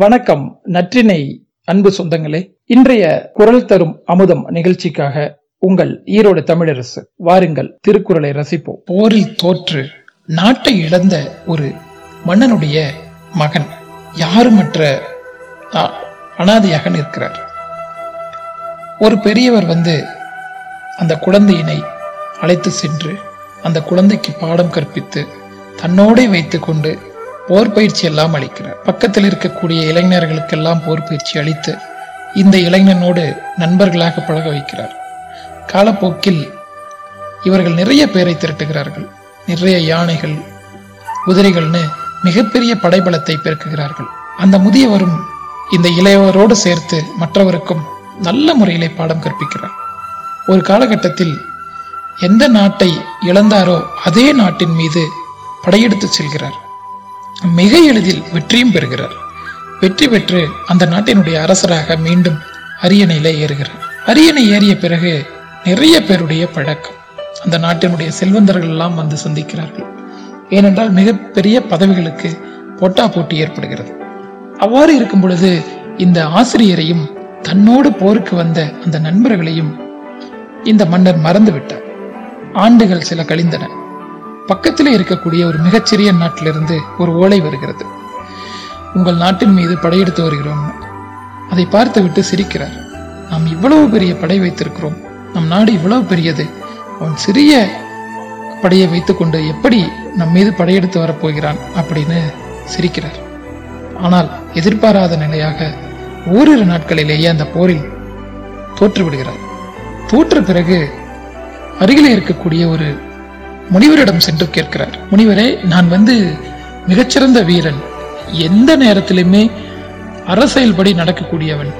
வணக்கம் நற்றினை அன்பு சொந்தங்களே. இன்றைய குரல் தரும் அமுதம் நிகழ்ச்சிக்காக உங்கள் ஈரோடு தமிழரசு வாருங்கள் திருக்குறளை ரசிப்போம். போரில் தோற்று நாட்டை இழந்த ஒரு மன்னனுடைய மகன் யாருமற்ற அனாதையாக நிற்கிறார். ஒரு பெரியவர் வந்து அந்த குழந்தையினை அழைத்து சென்று அந்த குழந்தைக்கு பாடம் கற்பித்து தன்னோடே வைத்துக்கொண்டு போர் பயிற்சி எல்லாம் அளிக்கிறார். பக்கத்தில் இருக்கக்கூடிய இளைஞர்களுக்கெல்லாம் போர் பயிற்சி அளித்து இந்த இளைஞனோடு நண்பர்களாக பழக வைக்கிறார். காலப்போக்கில் இவர்கள் நிறைய பேரை திரட்டுகிறார்கள். நிறைய யானைகள் குதிரைகள்னு மிகப்பெரிய படைபலத்தை பெருக்குகிறார்கள். அந்த முதியவரும் இந்த இளையவரோடு சேர்த்து மற்றவருக்கும் நல்ல முறையிலே பாடம் கற்பிக்கிறார். ஒரு காலகட்டத்தில் எந்த நாட்டை இழந்தாரோ அதே நாட்டின் மீது படையெடுத்து செல்கிறார். மிக எளிதில் வெற்றியும் பெறுகிறார். வெற்றி பெற்று அந்த நாட்டினுடைய அரசராக மீண்டும் அரியணையில ஏறுகிறார். அரியணை ஏறிய பிறகு நிறைய பேருடைய பழக்கம். அந்த நாட்டினுடைய செல்வந்தர்கள் எல்லாம் வந்து சந்திக்கிறார்கள். ஏனென்றால் மிகப்பெரிய பதவிகளுக்கு போட்டா போட்டி ஏற்படுகிறது. அவ்வாறு இருக்கும் பொழுது இந்த ஆசிரியரையும் தன்னோடு போருக்கு வந்த அந்த நண்பர்களையும் இந்த மன்னர் மறந்து விட்டார் ஆண்டுகள் சில கழிந்தன. பக்கத்தில் இருக்கக்கூடிய ஒரு மிகச்சிறிய நாட்டிலிருந்து ஒரு ஓலை வருகிறது. உங்கள் நாட்டின் மீது படையெடுத்து வருகிறோம். அதை பார்த்துவிட்டு சிரிக்கிறார். நாம் இவ்வளவு பெரிய படை வைத்திருக்கிறோம். நம் நாடு இவ்வளவு பெரியது. அவன் சிறிய படையை வைத்துக்கொண்டு எப்படி நம் மீது படையெடுத்து வரப்போகிறான் அப்படின்னு சிரிக்கிறார். ஆனால் எதிர்பாராத நிலையாக ஓரிரு நாட்களிலேயே அந்த போரில் தோற்றுவிடுகிறார். தோற்ற பிறகு அருகிலே இருக்கக்கூடிய ஒரு முனிவரிடம் சென்று கேட்கிறார். முனிவரே நான் வந்து மிகச்சிறந்த வீரன். எந்த நேரத்திலுமே அரசியல்படி நடக்கக்கூடியவன்.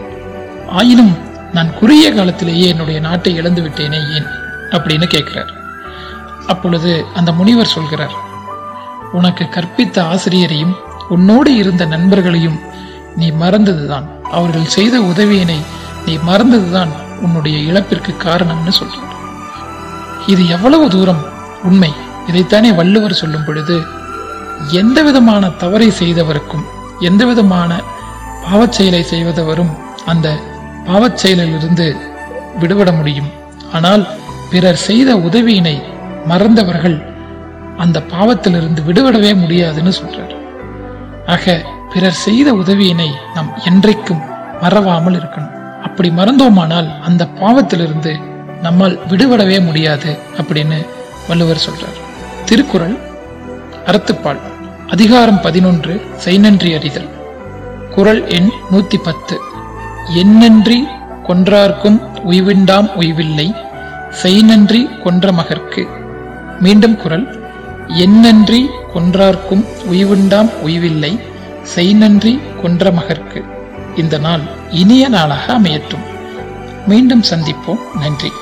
ஆயினும் நான் குறுகிய காலத்திலேயே என்னுடைய நாட்டை இழந்து விட்டேனே ஏன்? அப்படின்னு கேட்கிறார். அப்பொழுது அந்த முனிவர் சொல்கிறார் உனக்கு கற்பித்த ஆசிரியரையும் உன்னோடு இருந்த நண்பர்களையும் நீ மறந்ததுதான். அவர்கள் செய்த உதவியினை நீ மறந்ததுதான் உன்னுடைய இழப்பிற்கு காரணம்னு சொல்றார். இது எவ்வளவு தூரம் உண்மை. இதைத்தானே வள்ளுவர் சொல்லும் பொழுது எந்த விதமான தவறை செய்தவருக்கும் எந்த விதமான பாவச் செயலை செய்வதவரும் அந்த பாவச் செயலிலிருந்து விடுபட முடியும். ஆனால் பிறர் செய்த உதவியினை மறந்தவர்கள் அந்த பாவத்திலிருந்து விடுபடவே முடியாதுன்னு சொல்றார். ஆக பிறர் செய்த உதவியினை நாம் என்றைக்கும் மறவாமல் இருக்கணும். அப்படி மறந்தோமானால் அந்த பாவத்திலிருந்து நம்மால் விடுபடவே முடியாது அப்படின்னு வள்ளுவர் சொல்றார். திருக்குறள் அறத்துப்பால் அதிகாரம் பதினொன்று செய்நன்றி அறிதல். குறள் எண் நூத்தி பத்து எண்ணன்றி கொன்றார்க்கும் உய்விண்டாம் உய்வில்லை செய்நன்றி கொன்ற மகர்க்கு மீண்டும் குரல் எண்ணன்றி கொன்றார்க்கும் உய்வுண்டாம் உய்வில்லை செய்நன்றி கொன்ற மகர்க்கு இந்த நாள் இனிய நாளாக அமையட்டும். மீண்டும் சந்திப்போம். நன்றி.